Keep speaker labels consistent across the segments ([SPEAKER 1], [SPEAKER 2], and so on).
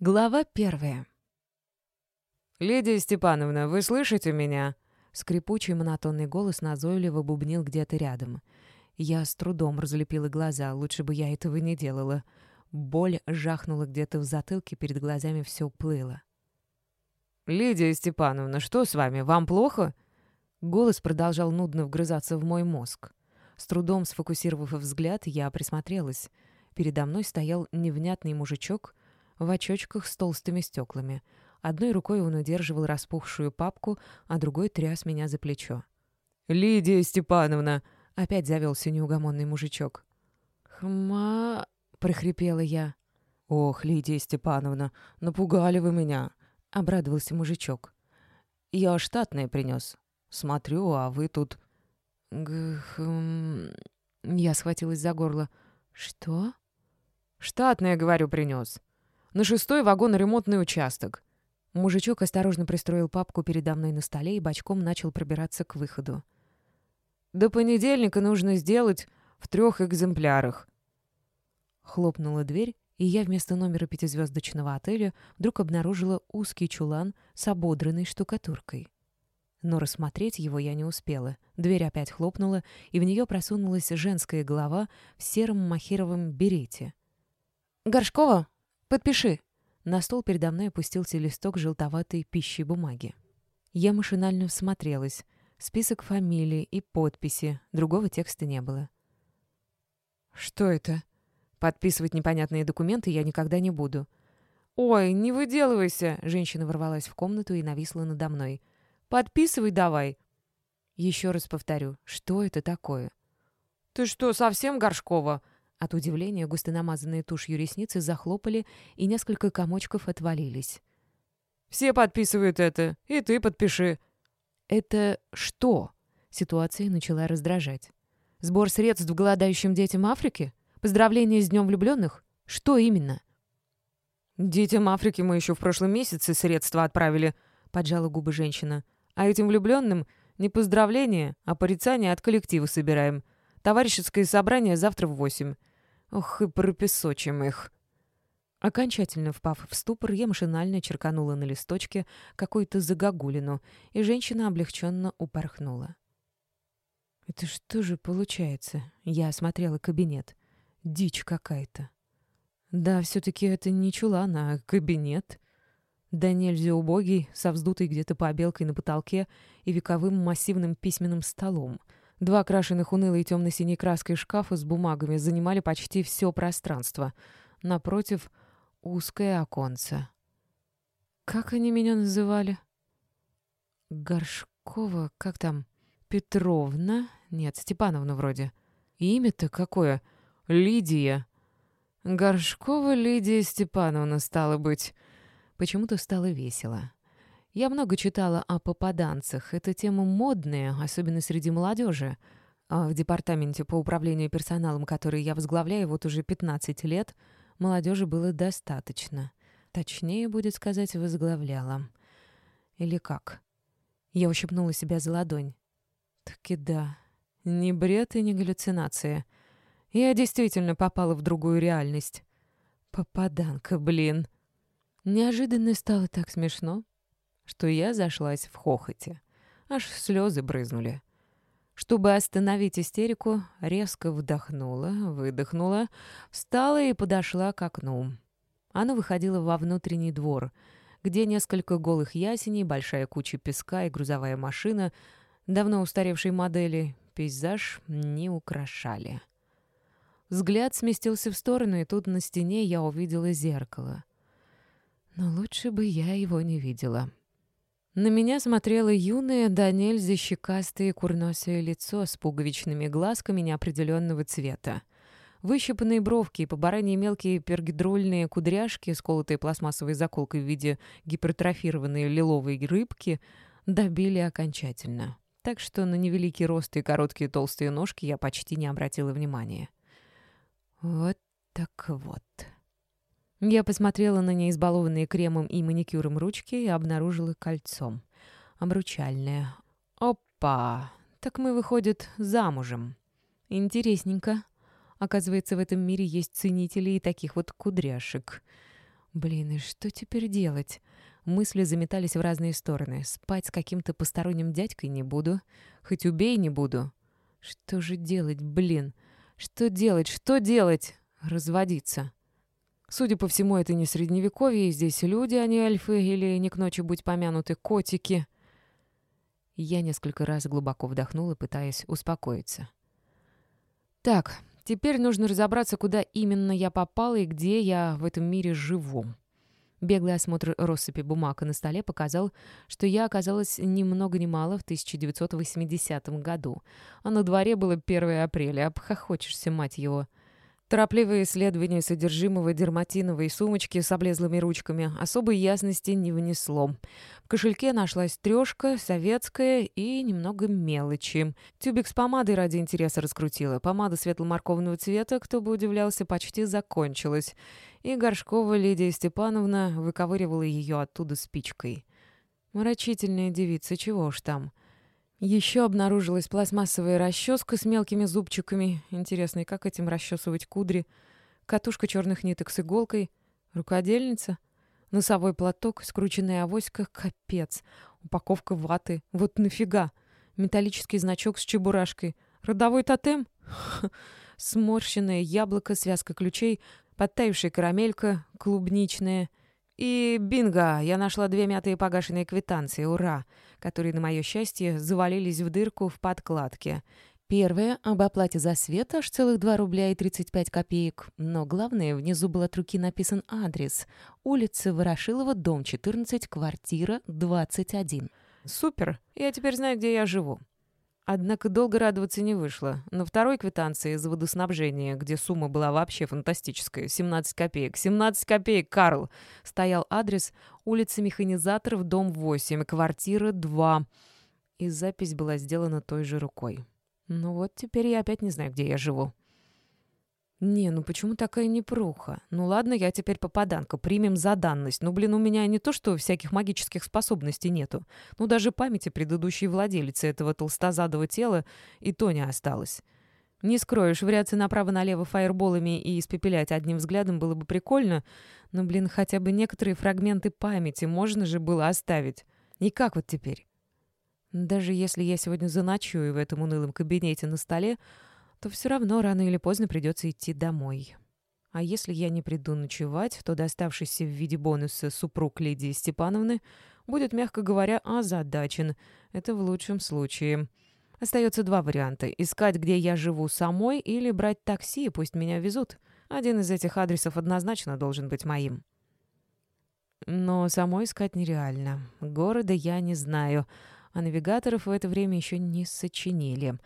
[SPEAKER 1] Глава первая.
[SPEAKER 2] «Лидия Степановна, вы слышите меня?»
[SPEAKER 1] Скрипучий монотонный голос назойливо бубнил где-то рядом. Я с трудом разлепила глаза, лучше бы я этого не делала. Боль жахнула где-то в затылке, перед глазами все плыло.
[SPEAKER 2] «Лидия Степановна, что с вами? Вам плохо?»
[SPEAKER 1] Голос продолжал нудно вгрызаться в мой мозг. С трудом сфокусировав взгляд, я присмотрелась. Передо мной стоял невнятный мужичок в очочках с толстыми стеклами. Одной рукой он удерживал распухшую папку, а другой тряс меня за плечо.
[SPEAKER 2] «Лидия Степановна!»
[SPEAKER 1] — опять завелся неугомонный мужичок. «Хма...» — прохрипела я.
[SPEAKER 2] «Ох, Лидия Степановна, напугали вы меня!»
[SPEAKER 1] — обрадовался мужичок.
[SPEAKER 2] «Я штатное принес. Смотрю, а вы тут...»
[SPEAKER 1] «Гхм...» Я схватилась за горло. «Что?»
[SPEAKER 2] «Штатное, говорю, принес. На шестой вагон-ремонтный участок».
[SPEAKER 1] Мужичок осторожно пристроил папку передо мной на столе и бочком начал пробираться к выходу.
[SPEAKER 2] «До понедельника нужно сделать в трех экземплярах».
[SPEAKER 1] Хлопнула дверь, и я вместо номера пятизвездочного отеля вдруг обнаружила узкий чулан с ободранной штукатуркой. Но рассмотреть его я не успела. Дверь опять хлопнула, и в нее просунулась женская голова в сером махеровом берете. «Горшкова, подпиши!» На стол передо мной опустился листок желтоватой пищи бумаги. Я машинально всмотрелась. Список фамилий и подписи. Другого текста не было.
[SPEAKER 2] «Что это?» Подписывать непонятные документы я никогда не буду. «Ой, не выделывайся!» Женщина ворвалась в комнату и нависла надо мной. Подписывай давай».
[SPEAKER 1] Еще раз повторю, что это такое?
[SPEAKER 2] «Ты что, совсем Горшкова?»
[SPEAKER 1] От удивления густонамазанные тушью ресницы захлопали, и несколько комочков отвалились.
[SPEAKER 2] «Все подписывают это, и ты подпиши».
[SPEAKER 1] «Это что?» Ситуация начала раздражать. «Сбор средств голодающим детям Африки? Поздравления с Днем влюбленных? Что именно?»
[SPEAKER 2] «Детям Африки мы еще в прошлом месяце средства отправили», — поджала губы женщина. А этим влюбленным не поздравления, а порицания от коллектива собираем. Товарищеское собрание завтра в восемь. Ох, и пропесочим их».
[SPEAKER 1] Окончательно впав в ступор, я машинально черканула на листочке какую-то загогулину, и женщина облегченно упорхнула. «Это что же получается?» Я осмотрела кабинет. Дичь какая-то. Да, все-таки это не чулан, а кабинет. Да нельзя убогий, со вздутой где-то побелкой на потолке и вековым массивным письменным столом. Два крашеных унылой темно-синей краской шкафа с бумагами занимали почти все пространство. Напротив — узкое оконце. Как они меня называли? Горшкова, как там? Петровна? Нет, Степановна вроде. Имя-то какое? Лидия. Горшкова Лидия Степановна, стало быть. Почему-то стало весело. Я много читала о попаданцах. Эта тема модная, особенно среди молодежи. А в департаменте по управлению персоналом, который я возглавляю вот уже 15 лет, молодежи было достаточно. Точнее, будет сказать, возглавляла. Или как? Я ущипнула себя за ладонь. Таки да. Не бред и не галлюцинация. Я действительно попала в другую реальность. Попаданка, блин. Неожиданно стало так смешно, что я зашлась в хохоте. Аж слезы брызнули. Чтобы остановить истерику, резко вдохнула, выдохнула, встала и подошла к окну. Оно выходило во внутренний двор, где несколько голых ясеней, большая куча песка и грузовая машина, давно устаревшей модели, пейзаж не украшали. Взгляд сместился в сторону, и тут на стене я увидела зеркало. Но лучше бы я его не видела. На меня смотрело юное, да нельзя щекастое курносое лицо с пуговичными глазками неопределенного цвета. Выщипанные бровки и по бараньи мелкие пергидрольные кудряшки, сколотые пластмассовой заколкой в виде гипертрофированной лиловой рыбки, добили окончательно. Так что на невеликий рост и короткие толстые ножки я почти не обратила внимания. Вот так вот. Я посмотрела на неизбалованные кремом и маникюром ручки и обнаружила кольцом. Обручальное. Опа! Так мы, выходит, замужем. Интересненько. Оказывается, в этом мире есть ценители и таких вот кудряшек. Блин, и что теперь делать? Мысли заметались в разные стороны. Спать с каким-то посторонним дядькой не буду. Хоть убей не буду. Что же делать, блин? Что делать, что делать? Разводиться. Судя по всему, это не средневековье, здесь люди, а не эльфы, или не к ночи будь помянуты котики. Я несколько раз глубоко вдохнула, пытаясь успокоиться. Так, теперь нужно разобраться, куда именно я попала и где я в этом мире живу. Беглый осмотр россыпи бумаг на столе показал, что я оказалась ни много ни мало в 1980 году, а на дворе было 1 апреля, обхохочешься, мать его. Торопливое исследование содержимого дерматиновой сумочки с облезлыми ручками особой ясности не внесло. В кошельке нашлась трешка, советская и немного мелочи. Тюбик с помадой ради интереса раскрутила. Помада светло-морковного цвета, кто бы удивлялся, почти закончилась. И Горшкова Лидия Степановна выковыривала ее оттуда спичкой. Мрачительная девица, чего уж там. Еще обнаружилась пластмассовая расческа с мелкими зубчиками. Интересно, и как этим расчесывать кудри? Катушка черных ниток с иголкой. Рукодельница. Носовой платок, скрученная авоська. Капец. Упаковка ваты. Вот нафига? Металлический значок с чебурашкой. Родовой тотем? Сморщенное яблоко, связка ключей, подтаявшая карамелька, клубничная. И бинго! Я нашла две мятые погашенные квитанции. Ура! которые, на мое счастье, завалились в дырку в подкладке. Первое — об оплате за свет аж целых 2 рубля и 35 копеек. Но главное, внизу был от руки написан адрес. Улица Ворошилова, дом 14, квартира 21. Супер! Я теперь знаю, где я живу. Однако долго радоваться не вышло. На второй квитанции за водоснабжение, где сумма была вообще фантастическая, 17 копеек. 17 копеек, Карл! Стоял адрес улица Механизаторов, дом 8, квартира 2. И запись была сделана той же рукой. Ну вот теперь я опять не знаю, где я живу. «Не, ну почему такая непруха? Ну ладно, я теперь попаданка, примем за данность. Ну, блин, у меня не то, что всяких магических способностей нету. Ну, даже памяти предыдущей владелицы этого толстозадого тела и то не осталось. Не скроешь, вряться направо-налево фаерболами и испепелять одним взглядом было бы прикольно, но, блин, хотя бы некоторые фрагменты памяти можно же было оставить. И как вот теперь? Даже если я сегодня заночую в этом унылом кабинете на столе, то все равно рано или поздно придется идти домой. А если я не приду ночевать, то доставшийся в виде бонуса супруг Лидии Степановны будет, мягко говоря, озадачен. Это в лучшем случае. Остается два варианта. Искать, где я живу самой, или брать такси, и пусть меня везут. Один из этих адресов однозначно должен быть моим. Но самой искать нереально. Города я не знаю, а навигаторов в это время еще не сочинили.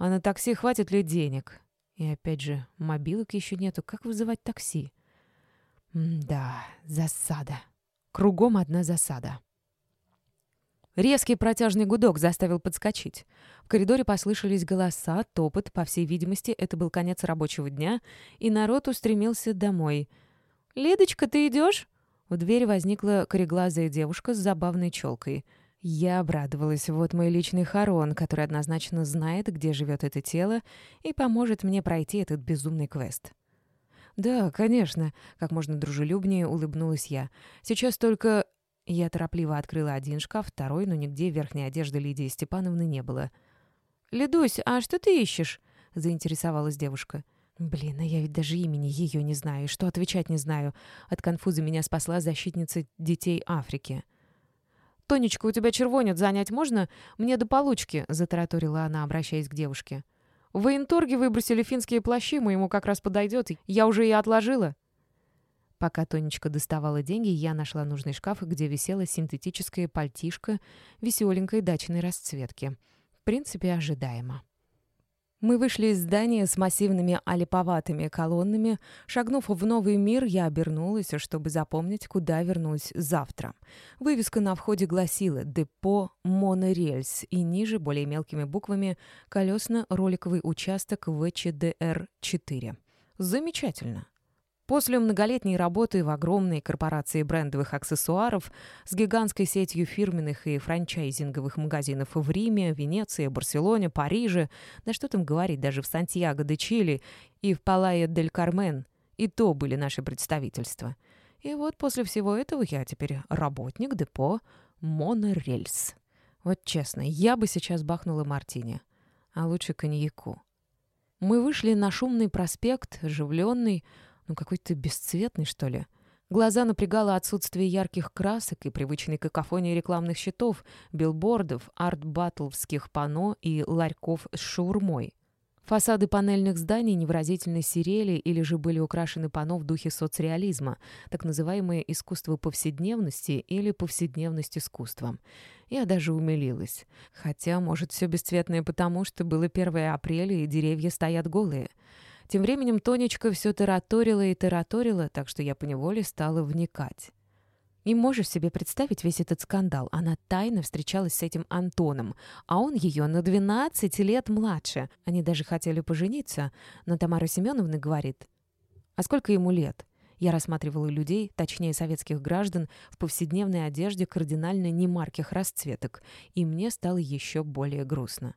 [SPEAKER 1] А на такси хватит ли денег? И опять же, мобилок еще нету. Как вызывать такси? М да, засада. Кругом одна засада. Резкий протяжный гудок заставил подскочить. В коридоре послышались голоса, топот, по всей видимости, это был конец рабочего дня, и народ устремился домой. «Лидочка, ты идешь?» В двери возникла кореглазая девушка с забавной челкой — я обрадовалась. Вот мой личный Харон, который однозначно знает, где живет это тело, и поможет мне пройти этот безумный квест. «Да, конечно», — как можно дружелюбнее улыбнулась я. «Сейчас только...» Я торопливо открыла один шкаф, второй, но нигде верхней одежды Лидии Степановны не было. «Лидусь, а что ты ищешь?» — заинтересовалась девушка. «Блин, а я ведь даже имени ее не знаю, и что отвечать не знаю. От конфуза меня спасла защитница детей Африки». «Тонечка, у тебя червонец занять можно? Мне до получки», — затараторила она, обращаясь к девушке. «В военторге выбросили финские плащи, моему как раз подойдет. Я уже и отложила». Пока Тонечка доставала деньги, я нашла нужный шкаф, где висела синтетическая пальтишка веселенькой дачной расцветки. В принципе, ожидаемо. Мы вышли из здания с массивными олиповатыми колоннами. Шагнув в новый мир, я обернулась, чтобы запомнить, куда вернусь завтра. Вывеска на входе гласила «Депо Монорельс» и ниже, более мелкими буквами, «Колесно-роликовый участок ВЧДР-4». Замечательно. После многолетней работы в огромной корпорации брендовых аксессуаров с гигантской сетью фирменных и франчайзинговых магазинов в Риме, Венеции, Барселоне, Париже, да что там говорить, даже в Сантьяго де Чили и в Палайо дель Кармен, и то были наши представительства. И вот после всего этого я теперь работник депо «Монорельс». Вот честно, я бы сейчас бахнула мартини, а лучше коньяку. Мы вышли на шумный проспект, оживленный, ну какой-то бесцветный, что ли. Глаза напрягало отсутствие ярких красок и привычной какофонии рекламных щитов, билбордов, арт-баттловских панно и ларьков с шаурмой. Фасады панельных зданий невыразительно серели или же были украшены панно в духе соцреализма, так называемое искусство повседневности или повседневность искусством. Я даже умилилась. Хотя, может, все бесцветное потому, что было 1 апреля и деревья стоят голые. Тем временем Тонечка все тараторила и тараторила, так что я поневоле стала вникать. И можешь себе представить весь этот скандал. Она тайно встречалась с этим Антоном, а он ее на 12 лет младше. Они даже хотели пожениться, но Тамара Семеновна говорит, «А сколько ему лет?» Я рассматривала людей, точнее советских граждан, в повседневной одежде кардинально немарких расцветок, и мне стало еще более грустно.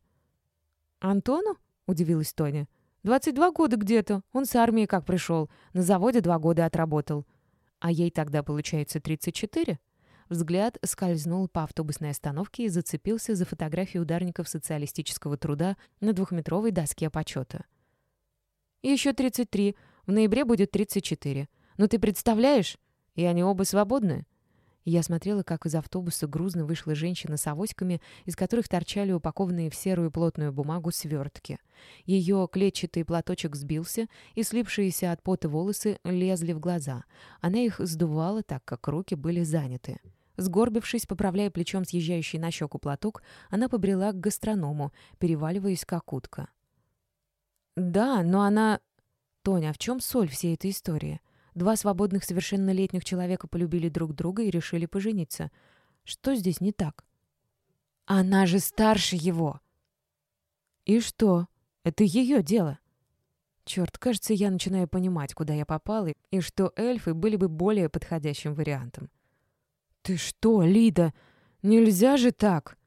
[SPEAKER 1] «Антону?» — удивилась Тоня. Двадцать два года где-то. Он с армии как пришел. На заводе два года отработал. А ей тогда, получается, 34? Взгляд скользнул по автобусной остановке и зацепился за фотографии ударников социалистического труда на двухметровой доске почета. «Еще 33. В ноябре будет 34. Ну ты представляешь? И они оба свободны?» Я смотрела, как из автобуса грузно вышла женщина с авоськами, из которых торчали упакованные в серую плотную бумагу свертки. Ее клетчатый платочек сбился, и слипшиеся от пота волосы лезли в глаза. Она их сдувала, так как руки были заняты. Сгорбившись, поправляя плечом съезжающий на щеку платок, она побрела к гастроному, переваливаясь как утка. «Да, но она...» «Тоня, а в чем соль всей этой истории?» Два свободных совершеннолетних человека полюбили друг друга и решили пожениться. Что здесь не так? Она же старше его. И что? Это ее дело. Черт, кажется, я начинаю понимать, куда я попал, и что эльфы были бы более подходящим вариантом. «Ты что, Лида? Нельзя же так!»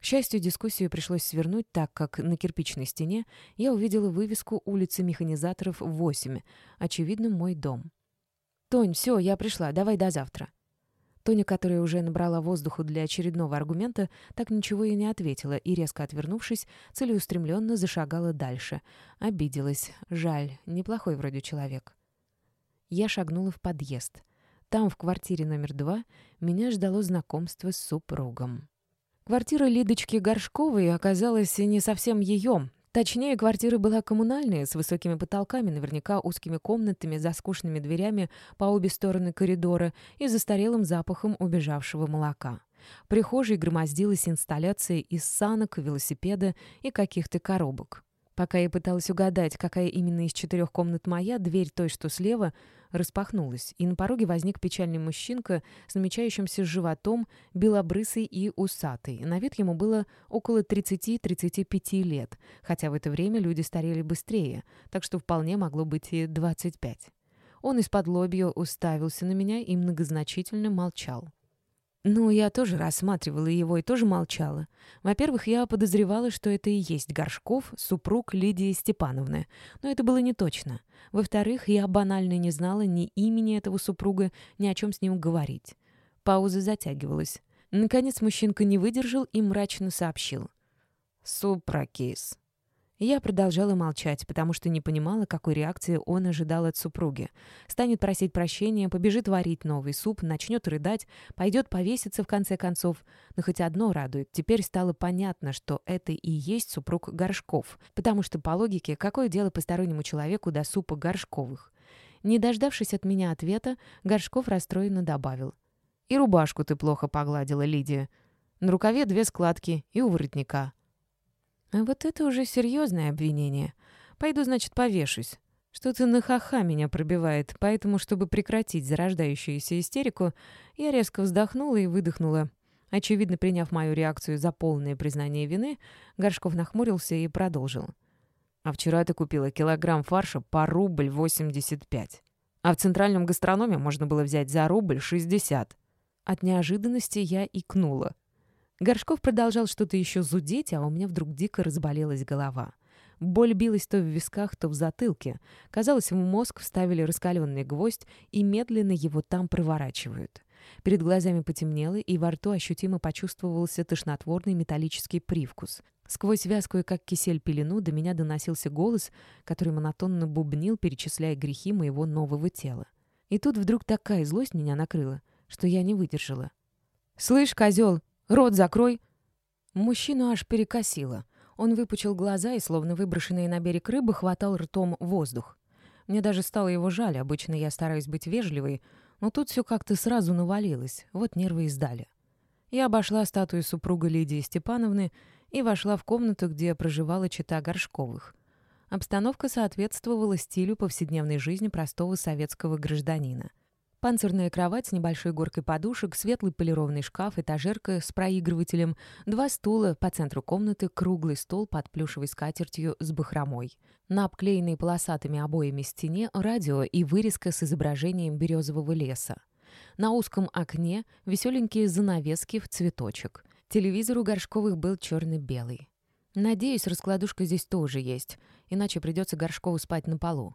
[SPEAKER 1] К счастью, дискуссию пришлось свернуть, так как на кирпичной стене я увидела вывеску улицы механизаторов 8, очевидно, мой дом. «Тонь, все, я пришла, давай до завтра». Тоня, которая уже набрала воздуху для очередного аргумента, так ничего и не ответила и, резко отвернувшись, целеустремленно зашагала дальше. Обиделась. Жаль, неплохой вроде человек. Я шагнула в подъезд. Там, в квартире номер два, меня ждало знакомство с супругом. Квартира Лидочки Горшковой оказалась не совсем ее. Точнее, квартира была коммунальная, с высокими потолками, наверняка узкими комнатами, за скучными дверями по обе стороны коридора и застарелым запахом убежавшего молока. В прихожей громоздилась инсталляция из санок, велосипеда и каких-то коробок. Пока я пыталась угадать, какая именно из четырех комнат моя, дверь той, что слева, распахнулась, и на пороге возник печальный мужчинка с намечающимся животом, белобрысый и усатый. На вид ему было около 30-35 лет, хотя в это время люди старели быстрее, так что вполне могло быть и 25. Он из-под лобья уставился на меня и многозначительно молчал. Ну, я тоже рассматривала его и тоже молчала. Во-первых, я подозревала, что это и есть Горшков, супруг Лидии Степановны. Но это было не точно. Во-вторых, я банально не знала ни имени этого супруга, ни о чем с ним говорить. Пауза затягивалась. Наконец мужчинка не выдержал и мрачно сообщил. «Супрокис». Я продолжала молчать, потому что не понимала, какой реакции он ожидал от супруги. Станет просить прощения, побежит варить новый суп, начнет рыдать, пойдет повеситься в конце концов. Но хоть одно радует, теперь стало понятно, что это и есть супруг Горшков, потому что, по логике, какое дело постороннему человеку до супа Горшковых? Не дождавшись от меня ответа, Горшков расстроенно добавил. «И рубашку ты плохо погладила, Лидия. На рукаве две складки и у воротника». А вот это уже серьезное обвинение. Пойду, значит, повешусь. Что-то на ха-ха меня пробивает, поэтому, чтобы прекратить зарождающуюся истерику, я резко вздохнула и выдохнула. Очевидно, приняв мою реакцию за полное признание вины, Горшков нахмурился и продолжил. «А вчера ты купила килограмм фарша по рубль восемьдесят пять. А в центральном гастрономе можно было взять за рубль шестьдесят». От неожиданности я икнула. Горшков продолжал что-то еще зудеть, а у меня вдруг дико разболелась голова.
[SPEAKER 2] Боль билась то в висках, то в затылке. Казалось, в мозг вставили раскаленный гвоздь и медленно его там проворачивают. Перед глазами потемнело, и во рту ощутимо почувствовался тошнотворный металлический привкус. Сквозь вязкую, как кисель, пелену до меня доносился голос, который монотонно бубнил, перечисляя грехи моего нового тела. И тут вдруг такая злость меня накрыла, что я не выдержала. «Слышь, козел, рот закрой!» Мужчину аж перекосило. Он выпучил глаза и, словно выброшенные на берег рыбы, хватал ртом воздух. Мне даже стало его жаль, обычно я стараюсь быть вежливой, но тут все как-то сразу навалилось, вот нервы и сдали. Я обошла статую супруга Лидии Степановны и вошла в комнату, где проживала чита Горшковых. Обстановка соответствовала стилю повседневной жизни простого советского гражданина. Панцирная кровать с небольшой горкой подушек, светлый полированный шкаф, этажерка с проигрывателем, два стула, по центру комнаты круглый стол под плюшевой скатертью с бахромой. На обклеенной полосатыми обоями стене радио и вырезка с изображением березового леса. На узком окне веселенькие занавески в цветочек. Телевизор у Горшковых был черно-белый. Надеюсь, раскладушка здесь тоже есть, иначе придется Горшкову спать на полу.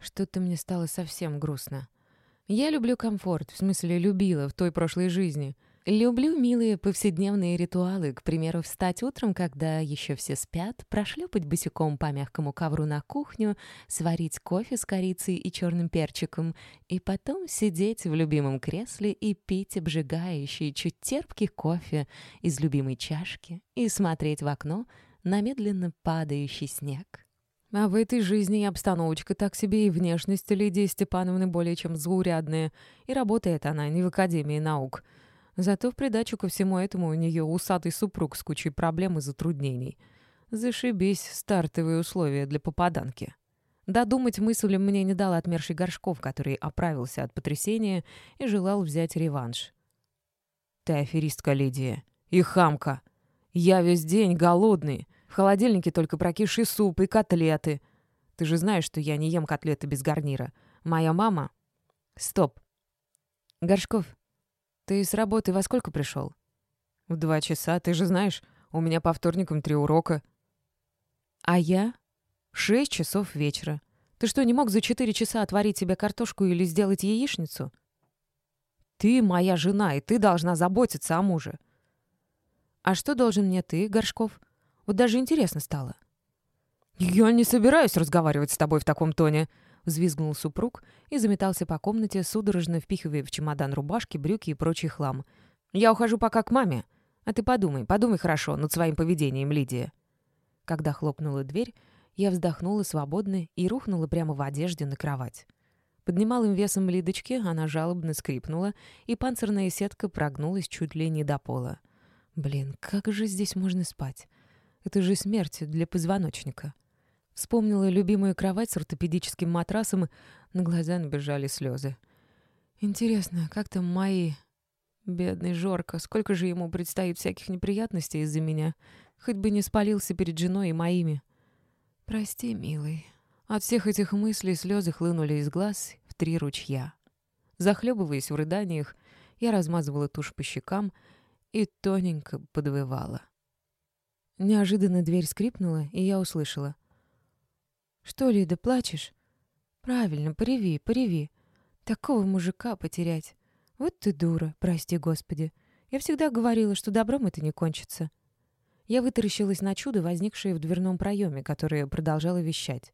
[SPEAKER 2] Что-то мне стало совсем грустно. Я люблю комфорт, в смысле любила в той прошлой жизни. Люблю милые повседневные ритуалы, к примеру, встать утром, когда еще все спят, прошлепать босиком по мягкому ковру на кухню, сварить кофе с корицей и черным перчиком, и потом сидеть в любимом кресле и пить обжигающий, чуть терпкий кофе из любимой чашки и смотреть в окно на медленно падающий снег. А в этой жизни и обстановочка так себе, и внешность Лидии Степановны более чем заурядная. И работает она не в Академии наук. Зато в придачу ко всему этому у нее усатый супруг с кучей проблем и затруднений. Зашибись, стартовые условия для попаданки. Додумать мысль мне не дал отмерший Горшков, который оправился от потрясения и желал взять реванш. «Ты аферистка, Лидия. И хамка. Я весь день голодный. В холодильнике только прокисший суп и котлеты. Ты же знаешь, что я не ем котлеты без гарнира. Моя мама... Стоп. Горшков, ты с работы во сколько пришел? В два часа. Ты же знаешь, у меня по вторникам три урока. А я? Шесть часов вечера. Ты что, не мог за четыре часа отварить себе картошку или сделать яичницу? Ты моя жена, и ты должна заботиться о муже. А что должен мне ты, Горшков? — вот даже интересно стало. «Я не собираюсь разговаривать с тобой в таком тоне», — взвизгнул супруг и заметался по комнате, судорожно впихивая в чемодан рубашки, брюки и прочий хлам. «Я ухожу пока к маме. А ты подумай, подумай хорошо над своим поведением, Лидия». Когда хлопнула дверь, я вздохнула свободно и рухнула прямо в одежде на кровать. Под немалым весом Лидочки она жалобно скрипнула, и панцирная сетка прогнулась чуть ли не до пола. «Блин, как же здесь можно спать?» Это же смерть для позвоночника. Вспомнила любимую кровать с ортопедическим матрасом, на глаза набежали слезы. Интересно, как там мои... Бедный Жорка, сколько же ему предстоит всяких неприятностей из-за меня. Хоть бы не спалился перед женой и моими. Прости, милый. От всех этих мыслей слезы хлынули из глаз в три ручья. Захлебываясь в рыданиях, я размазывала тушь по щекам и тоненько подвывала. Неожиданно дверь скрипнула, и я услышала. «Что, Лида, плачешь?» «Правильно, пореви, пореви. Такого мужика потерять. Вот ты дура, прости господи. Я всегда говорила, что добром это не кончится». Я вытаращилась на чудо, возникшее в дверном проеме, которое продолжало вещать.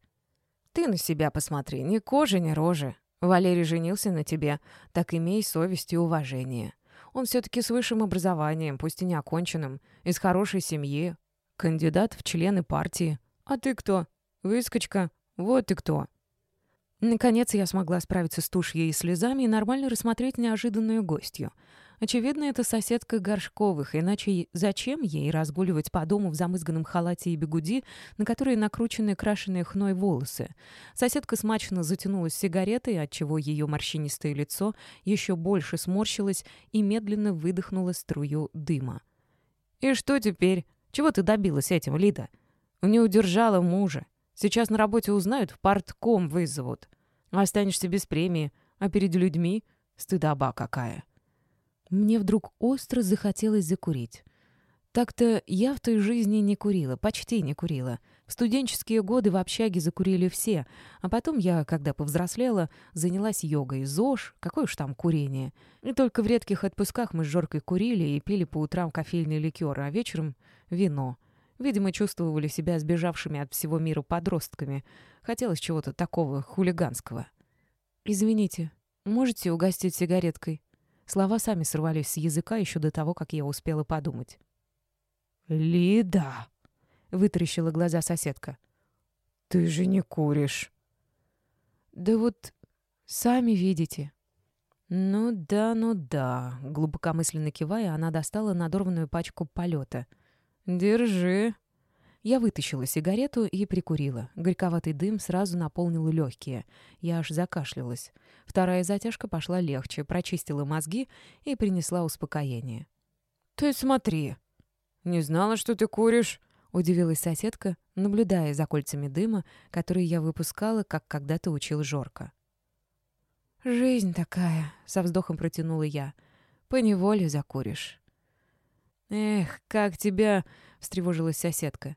[SPEAKER 2] «Ты на себя посмотри, ни кожи, ни рожи. Валерий женился на тебе, так имей совесть и уважение. Он все-таки с высшим образованием, пусть и не оконченным, из хорошей семьи, Кандидат в члены партии. А ты кто? Выскочка. Вот ты кто. Наконец я смогла справиться с тушью и слезами и нормально рассмотреть неожиданную гостью. Очевидно, это соседка Горшковых, иначе зачем ей разгуливать по дому в замызганном халате и бегуди, на которые накручены крашеные хной волосы? Соседка смачно затянулась сигаретой, отчего ее морщинистое лицо еще больше сморщилось и медленно выдохнуло струю дыма. «И что теперь?» Чего ты добилась этим, Лида? Не удержала мужа. Сейчас на работе узнают, в партком вызовут. Останешься без премии, а перед людьми стыдоба какая. Мне вдруг остро захотелось закурить. Так-то я в той жизни не курила, почти не курила. В студенческие годы в общаге закурили все, а потом я, когда повзрослела, занялась йогой. ЗОЖ, какое уж там курение. И только в редких отпусках мы с Жоркой курили и пили по утрам кофейный ликер, а вечером — вино. Видимо, чувствовали себя сбежавшими от всего мира подростками. Хотелось чего-то такого хулиганского. «Извините, можете угостить сигареткой?» Слова сами сорвались с языка еще до того, как я успела подумать.
[SPEAKER 1] «Лида!»
[SPEAKER 2] — вытаращила глаза соседка.
[SPEAKER 1] «Ты же не куришь».
[SPEAKER 2] «Да вот сами видите». «Ну да, ну да», — глубокомысленно кивая, она достала надорванную пачку полета.
[SPEAKER 1] «Держи».
[SPEAKER 2] Я вытащила сигарету и прикурила. Горьковатый дым сразу наполнил легкие. Я аж закашлялась. Вторая затяжка пошла легче, прочистила мозги и принесла успокоение.
[SPEAKER 1] «Ты смотри. Не знала, что ты куришь.
[SPEAKER 2] — удивилась соседка, наблюдая за кольцами дыма, которые я выпускала, как когда-то учил Жорка. «Жизнь такая», — со вздохом протянула я. «Поневоле закуришь».
[SPEAKER 1] «Эх, как тебя...» — встревожилась соседка.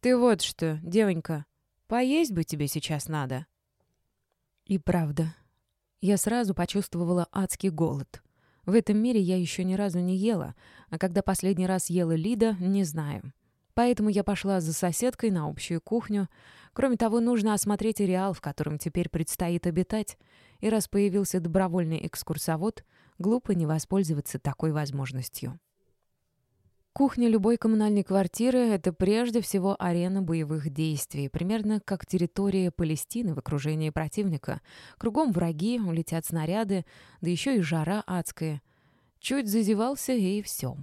[SPEAKER 1] «Ты вот что, девонька, поесть бы тебе сейчас надо».
[SPEAKER 2] И правда, я сразу почувствовала адский голод. В этом мире я еще ни разу не ела, а когда последний раз ела Лида, не знаю. Поэтому я пошла за соседкой на общую кухню. Кроме того, нужно осмотреть ареал, в котором теперь предстоит обитать. И раз появился добровольный экскурсовод, глупо не воспользоваться такой возможностью. Кухня любой коммунальной квартиры — это прежде всего арена боевых действий, примерно как территория Палестины в окружении противника. Кругом враги, улетят снаряды, да еще и жара адская. Чуть зазевался, и все.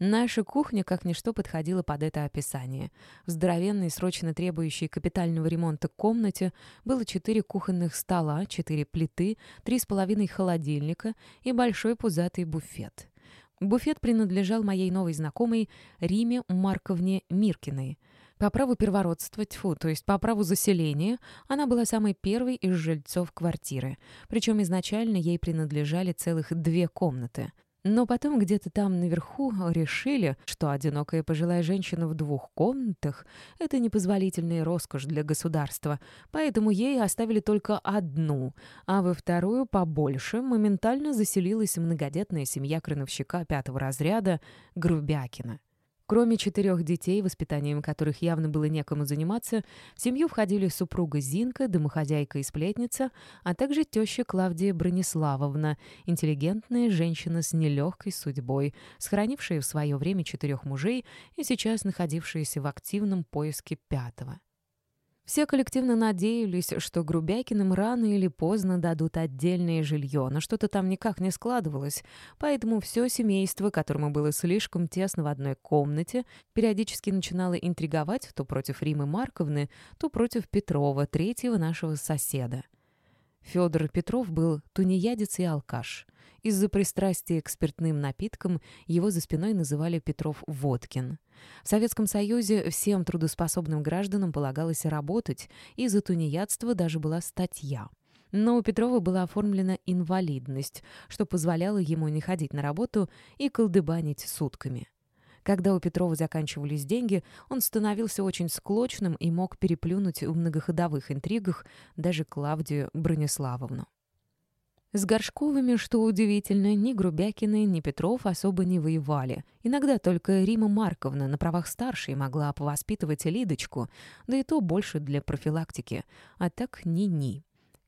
[SPEAKER 2] Наша кухня как ничто подходила под это описание. В здоровенной, срочно требующей капитального ремонта комнате было четыре кухонных стола, четыре плиты, три с половиной холодильника и большой пузатый буфет. Буфет принадлежал моей новой знакомой Риме Марковне Миркиной. По праву первородства, тьфу, то есть по праву заселения, она была самой первой из жильцов квартиры. Причем изначально ей принадлежали целых две комнаты — но потом где-то там наверху решили, что одинокая пожилая женщина в двух комнатах — это непозволительная роскошь для государства, поэтому ей оставили только одну, а во вторую, побольше, моментально заселилась многодетная семья крановщика пятого разряда Грубякина. Кроме четырех детей, воспитанием которых явно было некому заниматься, в семью входили супруга Зинка, домохозяйка и сплетница, а также теща Клавдия Брониславовна, интеллигентная женщина с нелегкой судьбой, сохранившая в свое время четырех мужей и сейчас находившаяся в активном поиске пятого. Все коллективно надеялись, что Грубякиным рано или поздно дадут отдельное жилье, но что-то там никак не складывалось, поэтому все семейство, которому было слишком тесно в одной комнате, периодически начинало интриговать то против Римы Марковны, то против Петрова, третьего нашего соседа. Федор Петров был тунеядец и алкаш. Из-за пристрастия к спиртным напиткам его за спиной называли Петров-Водкин. В Советском Союзе всем трудоспособным гражданам полагалось работать, и за тунеядство даже была статья. Но у Петрова была оформлена инвалидность, что позволяло ему не ходить на работу и колдыбанить сутками. Когда у Петрова заканчивались деньги, он становился очень склочным и мог переплюнуть в многоходовых интригах даже Клавдию Брониславовну. С Горшковыми, что удивительно, ни Грубякины, ни Петров особо не воевали. Иногда только Рима Марковна на правах старшей могла повоспитывать Лидочку, да и то больше для профилактики, а так ни-ни.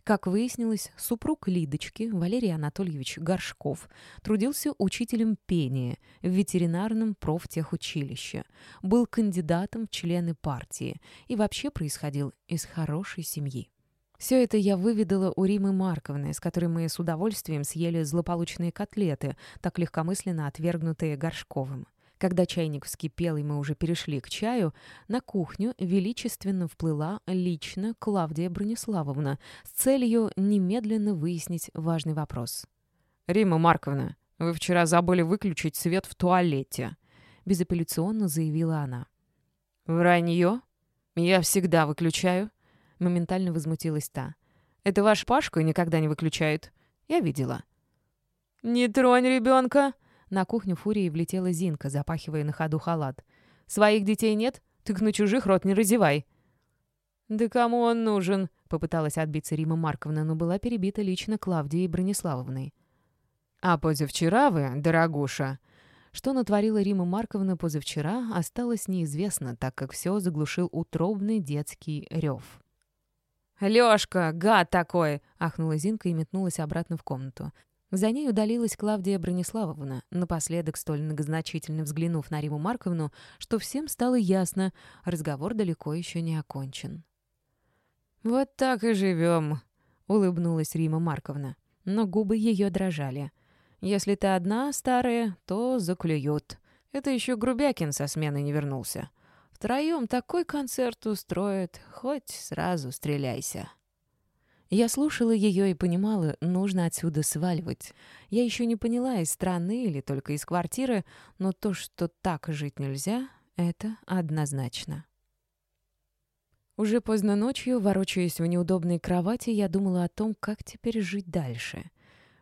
[SPEAKER 2] Как выяснилось, супруг Лидочки, Валерий Анатольевич Горшков, трудился учителем пения в ветеринарном профтехучилище, был кандидатом в члены партии и вообще происходил из хорошей семьи. Все это я выведала у Римы Марковны, с которой мы с удовольствием съели злополучные котлеты, так легкомысленно отвергнутые Горшковым. Когда чайник вскипел и мы уже перешли к чаю, на кухню величественно вплыла лично Клавдия Брониславовна с целью немедленно выяснить важный вопрос.
[SPEAKER 1] «Рима Марковна, вы вчера забыли выключить свет в туалете», — безапелляционно заявила она. «Вранье? Я всегда выключаю. Моментально возмутилась та. «Это ваш Пашка никогда не выключает. Я видела». «Не тронь ребенка!»
[SPEAKER 2] На кухню фурии влетела Зинка, запахивая на ходу халат. «Своих детей нет? Так на чужих рот не разевай!» «Да кому он нужен?» — попыталась отбиться Рима Марковна, но была перебита лично Клавдией Брониславовной. «А позавчера вы, дорогуша...» Что натворила Рима Марковна позавчера, осталось неизвестно, так как все заглушил утробный детский рев.
[SPEAKER 1] «Лёшка, гад такой!»
[SPEAKER 2] — ахнула Зинка и метнулась обратно в комнату. За ней удалилась Клавдия Брониславовна, напоследок столь многозначительно взглянув на Риму Марковну, что всем стало ясно, разговор далеко еще не окончен.
[SPEAKER 1] «Вот так и живем», — улыбнулась Рима Марковна,
[SPEAKER 2] но губы ее дрожали.
[SPEAKER 1] Если ты одна, старая, то заклюют. Это еще Грубякин со смены не вернулся. Втроем такой концерт устроят, хоть сразу стреляйся».
[SPEAKER 2] Я слушала ее и понимала, нужно отсюда сваливать. Я еще не поняла, из страны или только из квартиры, но то, что так жить нельзя, это однозначно. Уже поздно ночью, ворочаясь в неудобной кровати, я думала о том, как теперь жить дальше.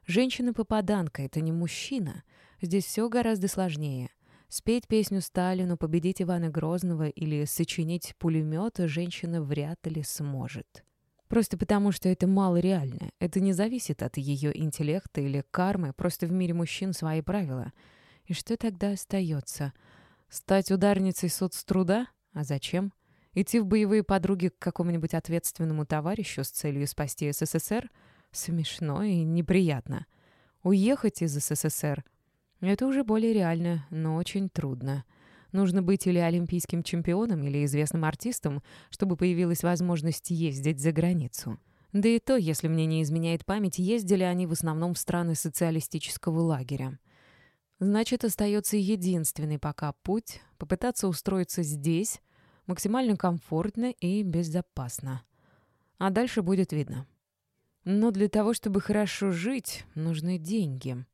[SPEAKER 2] Женщина-попаданка — это не мужчина. Здесь все гораздо сложнее. Спеть песню Сталину, победить Ивана Грозного или сочинить пулемет женщина вряд ли сможет. Просто потому, что это мало реально. Это не зависит от ее интеллекта или кармы, просто в мире мужчин свои правила. И что тогда остается? Стать ударницей соцтруда? А зачем? Идти в боевые подруги к какому-нибудь ответственному товарищу с целью спасти СССР — Смешно и неприятно. Уехать из СССР — это уже более реально, но очень трудно. Нужно быть или олимпийским чемпионом, или известным артистом, чтобы появилась возможность ездить за границу. Да и то, если мне не изменяет память, ездили они в основном в страны социалистического лагеря. Значит, остается единственный пока путь — попытаться устроиться здесь, максимально комфортно и безопасно. А дальше будет видно. Но для того, чтобы хорошо жить, нужны деньги.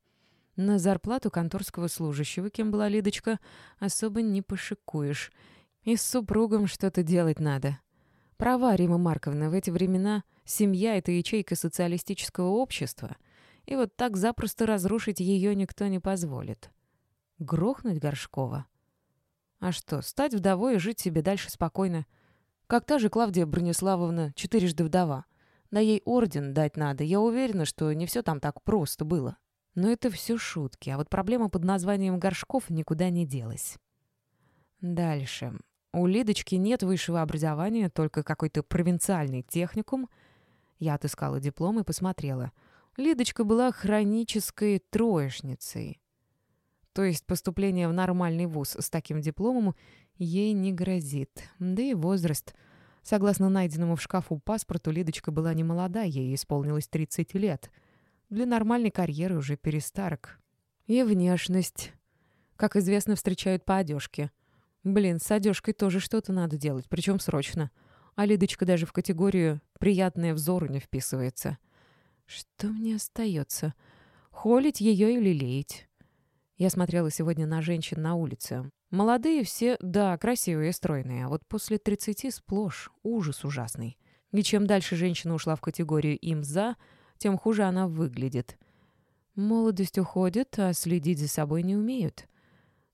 [SPEAKER 2] На зарплату конторского служащего, кем была Лидочка, особо не пошикуешь. И с супругом что-то делать надо. Права, Рима Марковна, в эти времена семья — это ячейка социалистического общества. И вот так запросто разрушить ее никто не позволит. Грохнуть Горшкова? А что, стать вдовой и жить себе дальше спокойно? Как та же Клавдия Брониславовна, четырежды вдова — да ей орден дать надо. Я уверена, что не все там так просто было. Но это все шутки, а вот проблема под названием Горшков никуда не делась. Дальше. У Лидочки нет высшего образования, только какой-то провинциальный техникум. Я отыскала диплом и посмотрела. Лидочка была хронической троечницей. То есть поступление в нормальный вуз с таким дипломом ей не грозит. Да и возраст — Согласно найденному в шкафу паспорту, Лидочка была не молода, ей исполнилось 30 лет. Для нормальной карьеры уже перестарок. И внешность. Как известно, встречают по одежке. Блин, с одежкой тоже что-то надо делать, причем срочно. А Лидочка даже в категорию «приятное взору» не вписывается. Что мне остается? Холить ее или лелеять? Я смотрела сегодня на женщин на улице. Молодые все, да, красивые стройные, а вот после 30 сплошь ужас ужасный. И чем дальше женщина ушла в категорию «им за», тем хуже она выглядит. Молодость уходит, а следить за собой не умеют.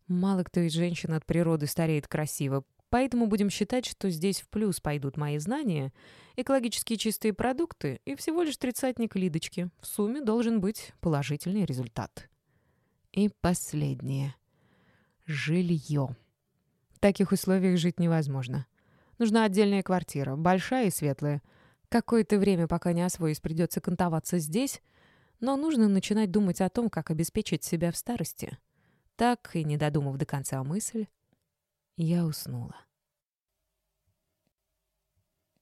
[SPEAKER 2] Мало кто из женщин от природы стареет красиво, поэтому будем считать, что здесь в плюс пойдут мои знания, экологически чистые продукты и всего лишь тридцатник Лидочки. В сумме должен быть положительный результат. И последнее — Жилье. В таких условиях жить невозможно. Нужна отдельная квартира, большая и светлая. Какое-то время, пока не освоюсь, придется кантоваться здесь, но нужно начинать думать о том, как обеспечить себя в старости. Так, и не додумав до конца мысль, я уснула.